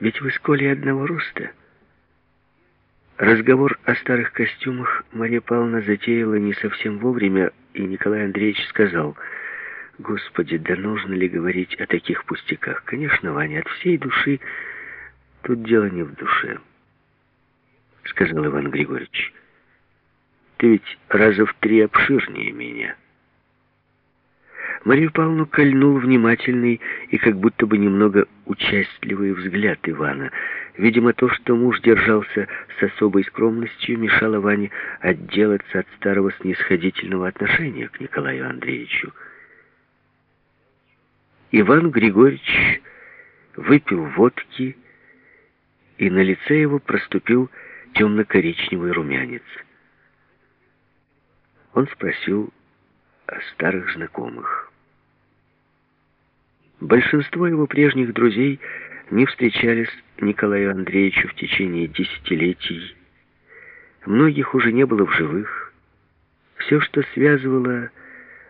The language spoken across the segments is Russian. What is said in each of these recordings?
Ведь вы с Колей одного роста. Разговор о старых костюмах Мария Павловна затеяла не совсем вовремя, и Николай Андреевич сказал, «Господи, да нужно ли говорить о таких пустяках? Конечно, Ваня, от всей души тут дело не в душе», — сказал Иван Григорьевич. «Ты ведь раза в три обширнее меня». Марию Павловну кольнул внимательный и как будто бы немного участливый взгляд Ивана. Видимо, то, что муж держался с особой скромностью, мешало Ване отделаться от старого снисходительного отношения к Николаю Андреевичу. Иван Григорьевич выпил водки, и на лице его проступил темно-коричневый румянец. Он спросил о старых знакомых. Большинство его прежних друзей не встречались Николаю Андреевичу в течение десятилетий. Многих уже не было в живых. Все, что связывало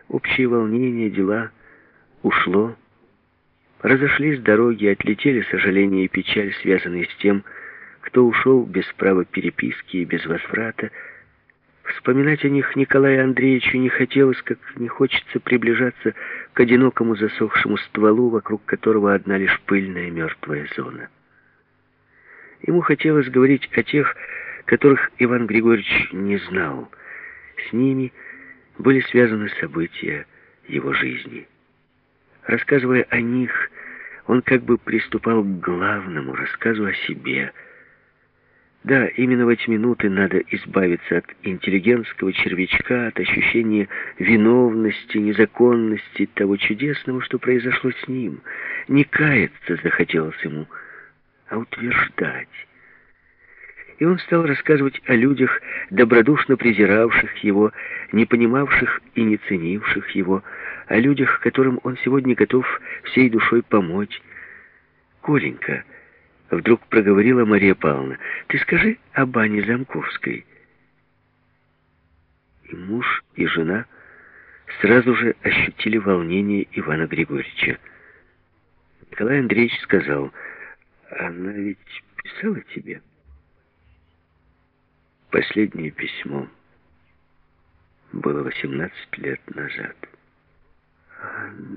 общие волнения, дела, ушло. Разошлись дороги, отлетели сожаления и печаль, связанные с тем, кто ушел без права переписки и без возврата, Вспоминать о них Николаю Андреевичу не хотелось, как не хочется приближаться к одинокому засохшему стволу, вокруг которого одна лишь пыльная мертвая зона. Ему хотелось говорить о тех, которых Иван Григорьевич не знал. С ними были связаны события его жизни. Рассказывая о них, он как бы приступал к главному рассказу о себе – да, именно в эти минуты надо избавиться от интеллигентского червячка, от ощущения виновности, незаконности того чудесного, что произошло с ним. Не каяться захотелось ему, а утверждать. И он стал рассказывать о людях, добродушно презиравших его, не понимавших и не ценивших его, о людях, которым он сегодня готов всей душой помочь. «Коленька», Вдруг проговорила Мария Павловна. «Ты скажи о бане Замковской». И муж, и жена сразу же ощутили волнение Ивана Григорьевича. Николай Андреевич сказал, «Она ведь писала тебе?» Последнее письмо было 18 лет назад.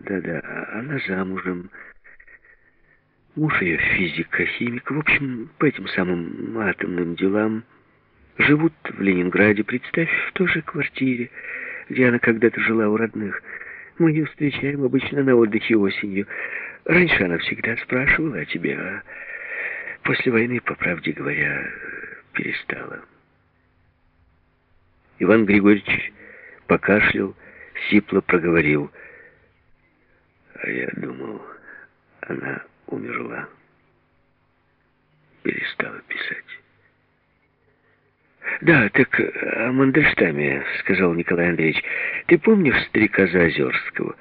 Да-да, она замужем, Муж ее физика, химик, в общем, по этим самым атомным делам. Живут в Ленинграде, представь, в той же квартире, где она когда-то жила у родных. Мы ее встречаем обычно на отдыхе осенью. Раньше она всегда спрашивала о тебе, а после войны, по правде говоря, перестала. Иван Григорьевич покашлял, сипло проговорил. А я думал, она умерла. Перестала писать. «Да, так о Мандельштаме», — сказал Николай Андреевич. «Ты помнишь старика Заозерского?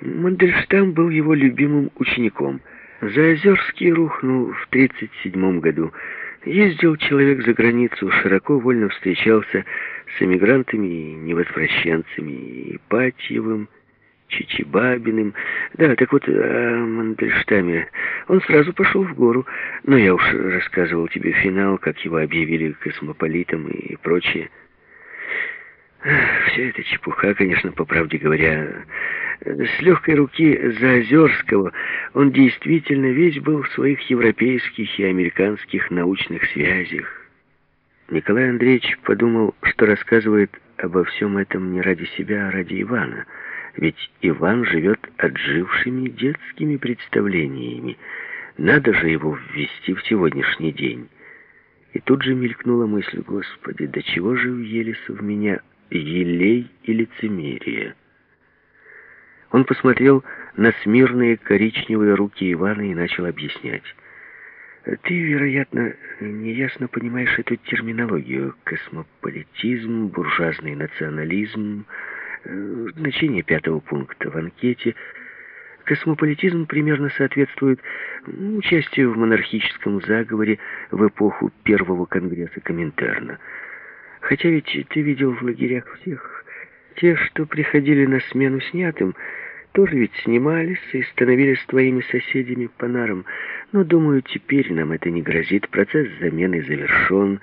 Мандельштам был его любимым учеником. Заозерский рухнул в 37 году. Ездил человек за границу, широко, вольно встречался с эмигрантами и невозвращенцами, и Ипатьевым, Чичибабиным. Да, так вот, о Мандельштаме. Он сразу пошел в гору. Но я уж рассказывал тебе финал, как его объявили космополитом и прочее. Все это чепуха, конечно, по правде говоря. С легкой руки Заозерского он действительно весь был в своих европейских и американских научных связях. Николай Андреевич подумал, что рассказывает обо всем этом не ради себя, а ради Ивана — ведь Иван живет отжившими детскими представлениями. Надо же его ввести в сегодняшний день. И тут же мелькнула мысль, Господи, до чего же въелись в меня елей и лицемерие? Он посмотрел на смирные коричневые руки Ивана и начал объяснять. Ты, вероятно, неясно понимаешь эту терминологию. Космополитизм, буржуазный национализм, Э, значение пятого пункта в анкете. Космополитизм примерно соответствует участию в монархическом заговоре в эпоху Первого Конгресса Коминтерна. Хотя ведь ты видел в лагерях всех. Те, что приходили на смену снятым, тоже ведь снимались и становились твоими соседями по нарам. Но, думаю, теперь нам это не грозит. Процесс замены завершен.